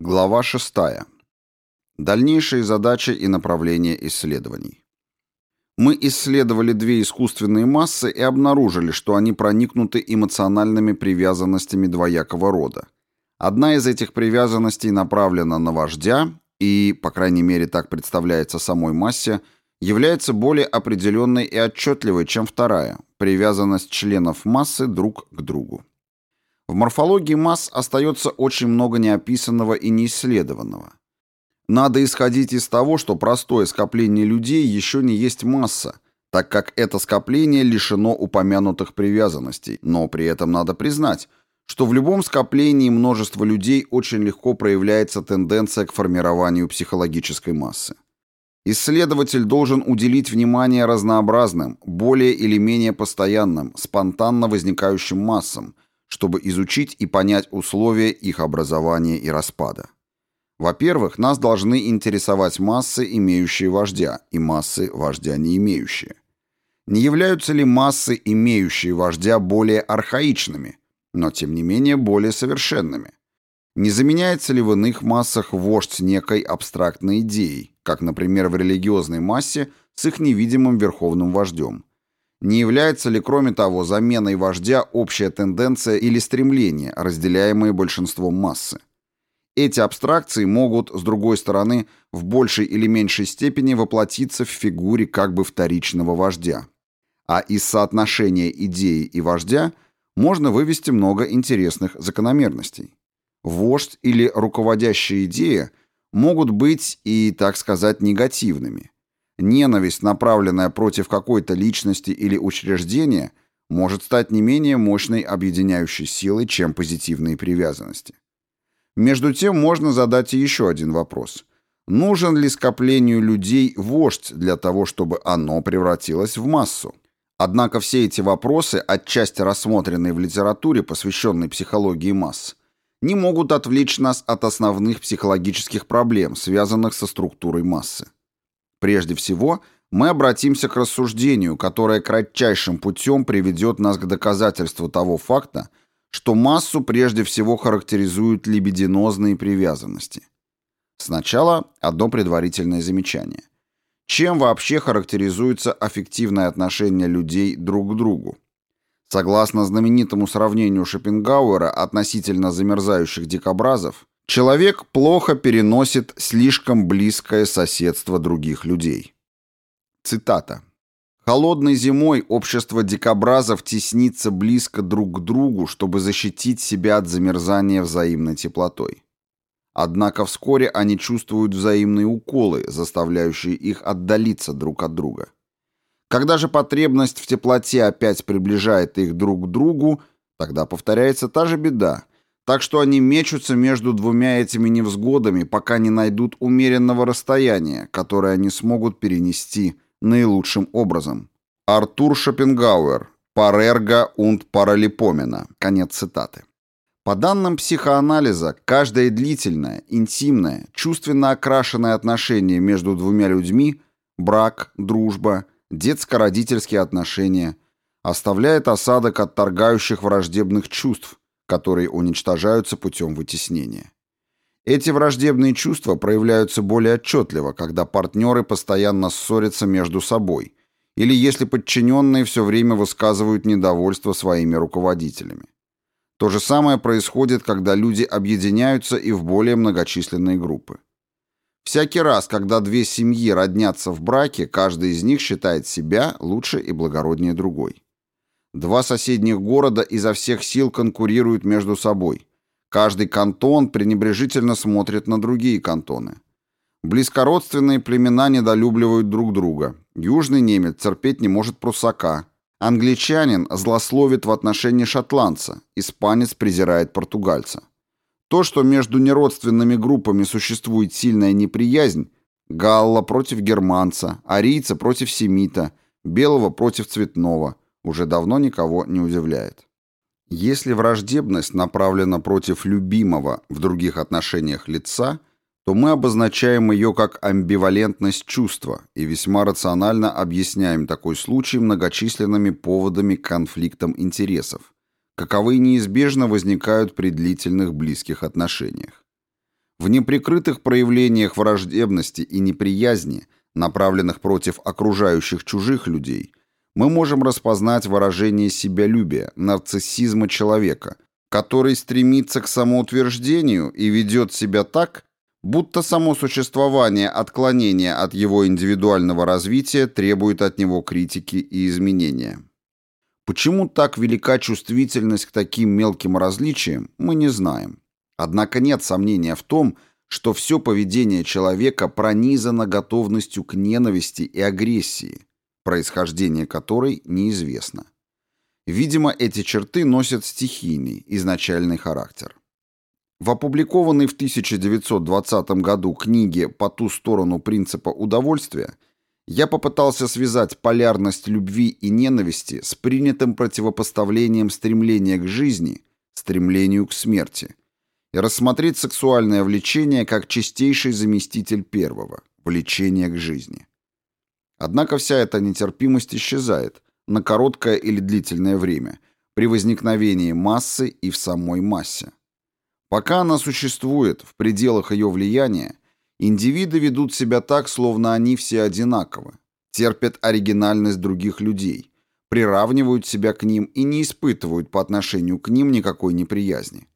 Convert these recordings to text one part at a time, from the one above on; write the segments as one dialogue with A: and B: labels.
A: Глава 6. Дальнейшие задачи и направления исследований. Мы исследовали две искусственные массы и обнаружили, что они проникнуты эмоциональными привязанностями двоякого рода. Одна из этих привязанностей направлена на вождя и, по крайней мере так представляется самой массе, является более определенной и отчетливой, чем вторая – привязанность членов массы друг к другу. В морфологии масс остается очень много неописанного и неисследованного. Надо исходить из того, что простое скопление людей еще не есть масса, так как это скопление лишено упомянутых привязанностей, но при этом надо признать, что в любом скоплении множества людей очень легко проявляется тенденция к формированию психологической массы. Исследователь должен уделить внимание разнообразным, более или менее постоянным, спонтанно возникающим массам, чтобы изучить и понять условия их образования и распада. Во-первых, нас должны интересовать массы, имеющие вождя, и массы, вождя не имеющие. Не являются ли массы, имеющие вождя, более архаичными, но тем не менее более совершенными? Не заменяется ли в иных массах вождь некой абстрактной идеей, как, например, в религиозной массе с их невидимым верховным вождем? Не является ли, кроме того, заменой вождя общая тенденция или стремление, разделяемые большинством массы? Эти абстракции могут, с другой стороны, в большей или меньшей степени воплотиться в фигуре как бы вторичного вождя. А из соотношения идеи и вождя можно вывести много интересных закономерностей. Вождь или руководящая идея могут быть и, так сказать, негативными. Ненависть, направленная против какой-то личности или учреждения, может стать не менее мощной объединяющей силой, чем позитивные привязанности. Между тем можно задать еще один вопрос. Нужен ли скоплению людей вождь для того, чтобы оно превратилось в массу? Однако все эти вопросы, отчасти рассмотренные в литературе, посвященной психологии масс, не могут отвлечь нас от основных психологических проблем, связанных со структурой массы. Прежде всего, мы обратимся к рассуждению, которое кратчайшим путем приведет нас к доказательству того факта, что массу прежде всего характеризуют либидинозные привязанности. Сначала одно предварительное замечание. Чем вообще характеризуется аффективное отношение людей друг к другу? Согласно знаменитому сравнению Шопенгауэра относительно замерзающих дикобразов, Человек плохо переносит слишком близкое соседство других людей. Цитата. Холодной зимой общество дикобразов теснится близко друг к другу, чтобы защитить себя от замерзания взаимной теплотой. Однако вскоре они чувствуют взаимные уколы, заставляющие их отдалиться друг от друга. Когда же потребность в теплоте опять приближает их друг к другу, тогда повторяется та же беда – так что они мечутся между двумя этими невзгодами, пока не найдут умеренного расстояния, которое они смогут перенести наилучшим образом. Артур Шопенгауэр. Парерго und Паралипомена. Конец цитаты. По данным психоанализа, каждое длительное, интимное, чувственно окрашенное отношение между двумя людьми – брак, дружба, детско-родительские отношения – оставляет осадок отторгающих враждебных чувств – которые уничтожаются путем вытеснения. Эти враждебные чувства проявляются более отчетливо, когда партнеры постоянно ссорятся между собой или если подчиненные все время высказывают недовольство своими руководителями. То же самое происходит, когда люди объединяются и в более многочисленные группы. Всякий раз, когда две семьи роднятся в браке, каждый из них считает себя лучше и благороднее другой. Два соседних города изо всех сил конкурируют между собой. Каждый кантон пренебрежительно смотрит на другие кантоны. Близкородственные племена недолюбливают друг друга. Южный немец терпеть не может прусака. Англичанин злословит в отношении шотландца. Испанец презирает португальца. То, что между неродственными группами существует сильная неприязнь, галла против германца, арийца против семита, белого против цветного – уже давно никого не удивляет. Если враждебность направлена против любимого в других отношениях лица, то мы обозначаем ее как амбивалентность чувства и весьма рационально объясняем такой случай многочисленными поводами к конфликтам интересов, каковые неизбежно возникают при длительных близких отношениях. В неприкрытых проявлениях враждебности и неприязни, направленных против окружающих чужих людей, мы можем распознать выражение себялюбия, нарциссизма человека, который стремится к самоутверждению и ведет себя так, будто само существование отклонения от его индивидуального развития требует от него критики и изменения. Почему так велика чувствительность к таким мелким различиям, мы не знаем. Однако нет сомнения в том, что все поведение человека пронизано готовностью к ненависти и агрессии, происхождение которой неизвестно. Видимо, эти черты носят стихийный, изначальный характер. В опубликованной в 1920 году книге «По ту сторону принципа удовольствия» я попытался связать полярность любви и ненависти с принятым противопоставлением стремления к жизни, стремлению к смерти, и рассмотреть сексуальное влечение как чистейший заместитель первого – влечения к жизни. Однако вся эта нетерпимость исчезает на короткое или длительное время при возникновении массы и в самой массе. Пока она существует в пределах ее влияния, индивиды ведут себя так, словно они все одинаковы, терпят оригинальность других людей, приравнивают себя к ним и не испытывают по отношению к ним никакой неприязни.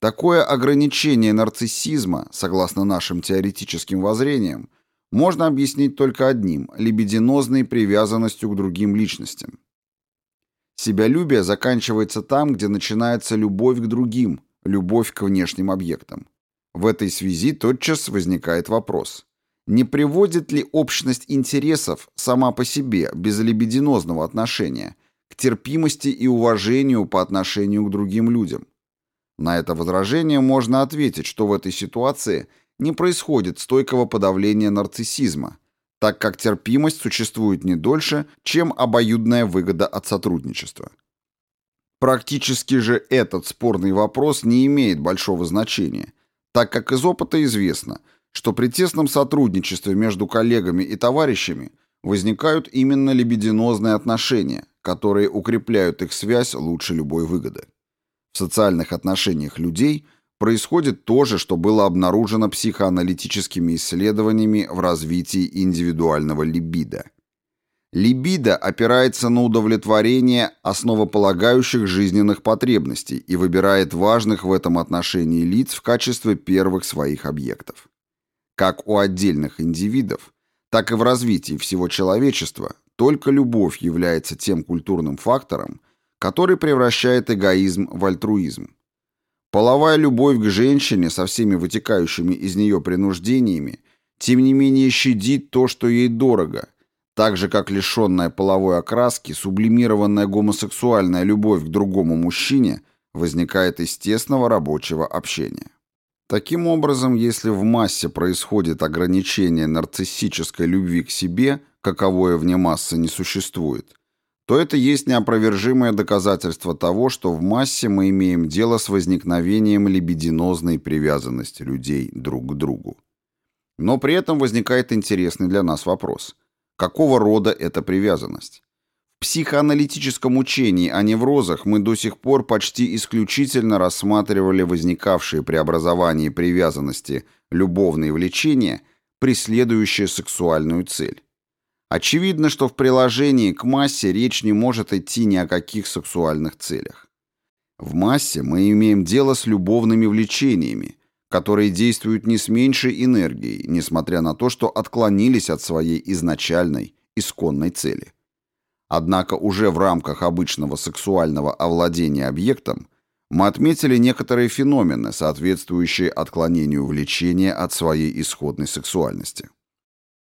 A: Такое ограничение нарциссизма, согласно нашим теоретическим воззрениям, можно объяснить только одним – либидинозной привязанностью к другим личностям. Себялюбие заканчивается там, где начинается любовь к другим, любовь к внешним объектам. В этой связи тотчас возникает вопрос. Не приводит ли общность интересов сама по себе, без либидинозного отношения, к терпимости и уважению по отношению к другим людям? На это возражение можно ответить, что в этой ситуации не происходит стойкого подавления нарциссизма, так как терпимость существует не дольше, чем обоюдная выгода от сотрудничества. Практически же этот спорный вопрос не имеет большого значения, так как из опыта известно, что при тесном сотрудничестве между коллегами и товарищами возникают именно либидинозные отношения, которые укрепляют их связь лучше любой выгоды. В социальных отношениях людей происходит то же, что было обнаружено психоаналитическими исследованиями в развитии индивидуального либидо – Либидо опирается на удовлетворение основополагающих жизненных потребностей и выбирает важных в этом отношении лиц в качестве первых своих объектов. Как у отдельных индивидов, так и в развитии всего человечества только любовь является тем культурным фактором, который превращает эгоизм в альтруизм. Половая любовь к женщине со всеми вытекающими из нее принуждениями, тем не менее щадит то, что ей дорого – так же, как лишенная половой окраски, сублимированная гомосексуальная любовь к другому мужчине возникает из тесного рабочего общения. Таким образом, если в массе происходит ограничение нарциссической любви к себе, каковое вне массы не существует, то это есть неопровержимое доказательство того, что в массе мы имеем дело с возникновением либидинозной привязанности людей друг к другу. Но при этом возникает интересный для нас вопрос – Какого рода эта привязанность? В психоаналитическом учении о неврозах мы до сих пор почти исключительно рассматривали возникавшие при образовании привязанности любовные влечения, преследующие сексуальную цель. Очевидно, что в приложении к массе речь не может идти ни о каких сексуальных целях. В массе мы имеем дело с любовными влечениями, которые действуют не с меньшей энергией, несмотря на то, что отклонились от своей изначальной, исконной цели. Однако уже в рамках обычного сексуального овладения объектом мы отметили некоторые феномены, соответствующие отклонению влечения от своей исходной сексуальности.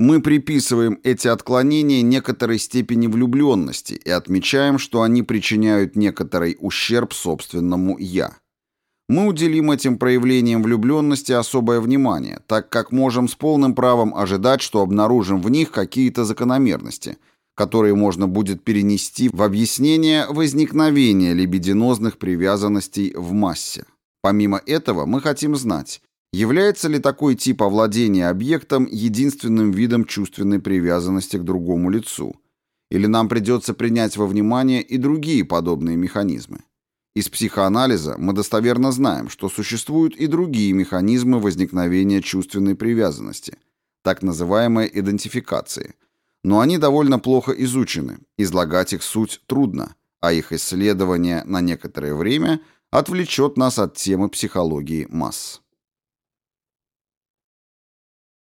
A: Мы приписываем эти отклонения некоторой степени влюбленности и отмечаем, что они причиняют некоторый ущерб собственному «я». Мы уделим этим проявлениям влюбленности особое внимание, так как можем с полным правом ожидать, что обнаружим в них какие-то закономерности, которые можно будет перенести в объяснение возникновения либидинозных привязанностей в массе. Помимо этого, мы хотим знать, является ли такой тип овладения объектом единственным видом чувственной привязанности к другому лицу, или нам придется принять во внимание и другие подобные механизмы. Из психоанализа мы достоверно знаем, что существуют и другие механизмы возникновения чувственной привязанности, так называемые идентификации, но они довольно плохо изучены, излагать их суть трудно, а их исследование на некоторое время отвлечет нас от темы психологии масс.